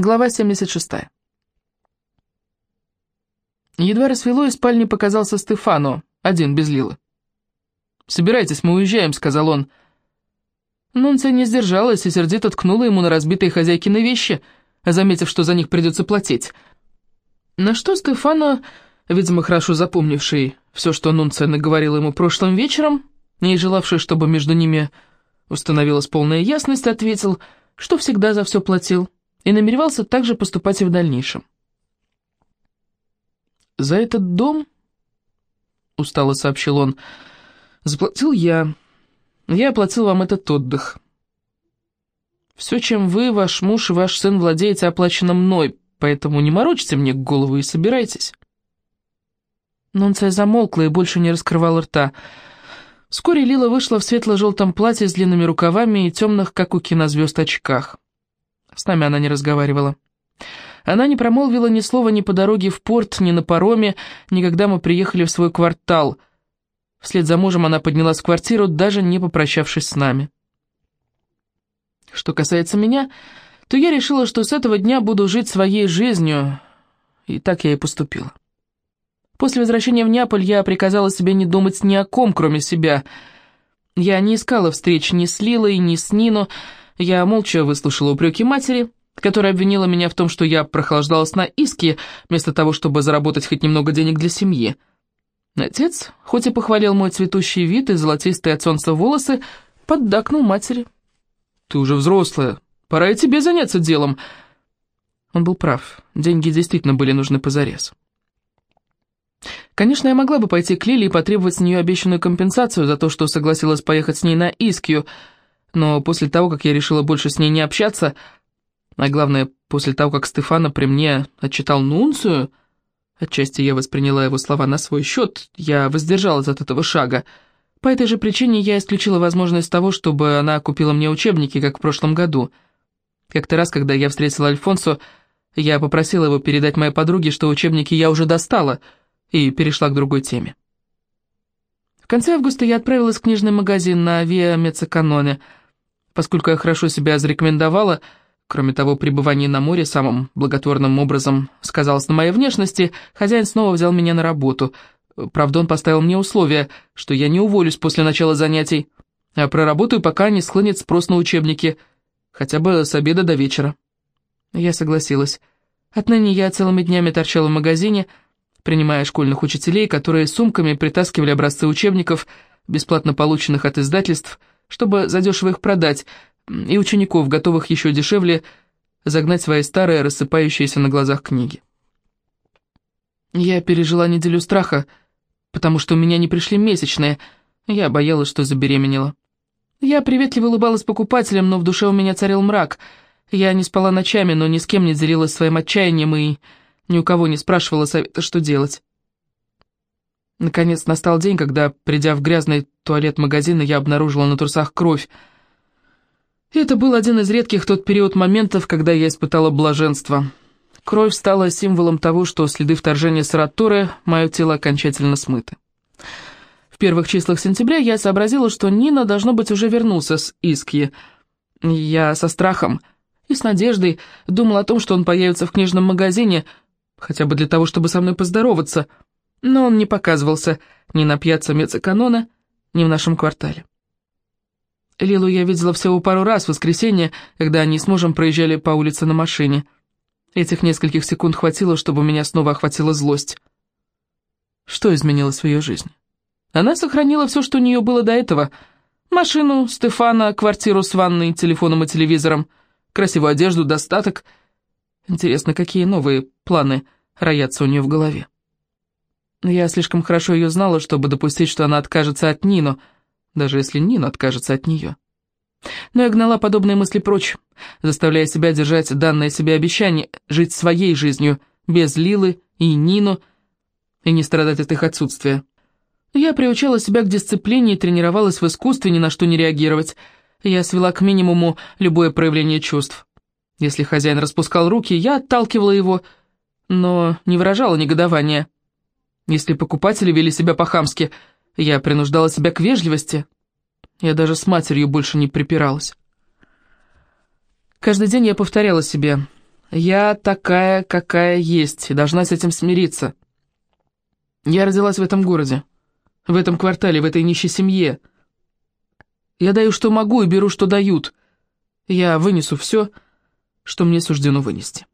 Глава 76. Едва рассвело, из спальни показался Стефано, один, без Лилы. «Собирайтесь, мы уезжаем», — сказал он. Нунция не сдержалась и сердито ткнула ему на разбитые хозяйкины вещи, заметив, что за них придется платить. На что Стефано, видимо, хорошо запомнивший все, что Нунция наговорила ему прошлым вечером, не желавший, чтобы между ними установилась полная ясность, ответил, что всегда за все платил и намеревался также поступать и в дальнейшем. «За этот дом, — устало сообщил он, — заплатил я. Я оплатил вам этот отдых. Все, чем вы, ваш муж и ваш сын владеете, оплачено мной, поэтому не морочьте мне голову и собирайтесь». Нунция замолкла и больше не раскрывала рта. Вскоре Лила вышла в светло-желтом платье с длинными рукавами и темных, как у кинозвезд, очках. С нами она не разговаривала. Она не промолвила ни слова ни по дороге в порт, ни на пароме, ни когда мы приехали в свой квартал. Вслед за мужем она поднялась в квартиру, даже не попрощавшись с нами. Что касается меня, то я решила, что с этого дня буду жить своей жизнью, и так я и поступила. После возвращения в Неаполь я приказала себе не думать ни о ком, кроме себя. Я не искала встреч ни с Лилой, ни с Нино, я молча выслушала упреки матери, которая обвинила меня в том, что я прохлаждалась на иске, вместо того, чтобы заработать хоть немного денег для семьи. Отец, хоть и похвалил мой цветущий вид и золотистые от солнца волосы, поддакнул матери. «Ты уже взрослая, пора и тебе заняться делом». Он был прав, деньги действительно были нужны позарез. Конечно, я могла бы пойти к Лиле и потребовать с нее обещанную компенсацию за то, что согласилась поехать с ней на Искью, но после того, как я решила больше с ней не общаться, а главное, после того, как Стефана при мне отчитал Нунцию, отчасти я восприняла его слова на свой счет, я воздержалась от этого шага. По этой же причине я исключила возможность того, чтобы она купила мне учебники, как в прошлом году. Как-то раз, когда я встретила Альфонсо, я попросила его передать моей подруге, что учебники я уже достала, и перешла к другой теме. В конце августа я отправилась в книжный магазин на Виа Мецеканоне – Поскольку я хорошо себя зарекомендовала, кроме того, пребывание на море самым благотворным образом сказалось на моей внешности, хозяин снова взял меня на работу. Правда, он поставил мне условие, что я не уволюсь после начала занятий, а проработаю, пока не схлынет спрос на учебники, хотя бы с обеда до вечера. Я согласилась. Отныне я целыми днями торчала в магазине, принимая школьных учителей, которые сумками притаскивали образцы учебников, бесплатно полученных от издательств, чтобы задешево их продать, и учеников, готовых еще дешевле загнать свои старые, рассыпающиеся на глазах книги. Я пережила неделю страха, потому что у меня не пришли месячные, я боялась, что забеременела. Я приветливо улыбалась покупателям, но в душе у меня царил мрак. Я не спала ночами, но ни с кем не делилась своим отчаянием и ни у кого не спрашивала совета, что делать. Наконец настал день, когда, придя в грязный туалет магазина, я обнаружила на трусах кровь. И это был один из редких тот период моментов, когда я испытала блаженство. Кровь стала символом того, что следы вторжения Саратуры мое тело окончательно смыты. В первых числах сентября я сообразила, что Нина, должно быть, уже вернулся с Иски. Я со страхом и с надеждой думала о том, что он появится в книжном магазине, хотя бы для того, чтобы со мной поздороваться — но он не показывался ни на пьяцца Мецеканона, ни в нашем квартале. Лилу я видела всего пару раз в воскресенье, когда они с мужем проезжали по улице на машине. Этих нескольких секунд хватило, чтобы меня снова охватила злость. Что изменилось в ее жизни? Она сохранила все, что у нее было до этого. Машину, Стефана, квартиру с ванной, телефоном и телевизором, красивую одежду, достаток. Интересно, какие новые планы роятся у нее в голове. Я слишком хорошо ее знала, чтобы допустить, что она откажется от Нино, даже если Нино откажется от нее. Но я гнала подобные мысли прочь, заставляя себя держать данное себе обещание, жить своей жизнью, без Лилы и Нино, и не страдать от их отсутствия. Я приучала себя к дисциплине и тренировалась в искусстве ни на что не реагировать. Я свела к минимуму любое проявление чувств. Если хозяин распускал руки, я отталкивала его, но не выражала негодования. Если покупатели вели себя по-хамски, я принуждала себя к вежливости. Я даже с матерью больше не припиралась. Каждый день я повторяла себе, Я такая, какая есть, и должна с этим смириться. Я родилась в этом городе, в этом квартале, в этой нищей семье. Я даю, что могу, и беру, что дают. Я вынесу все, что мне суждено вынести.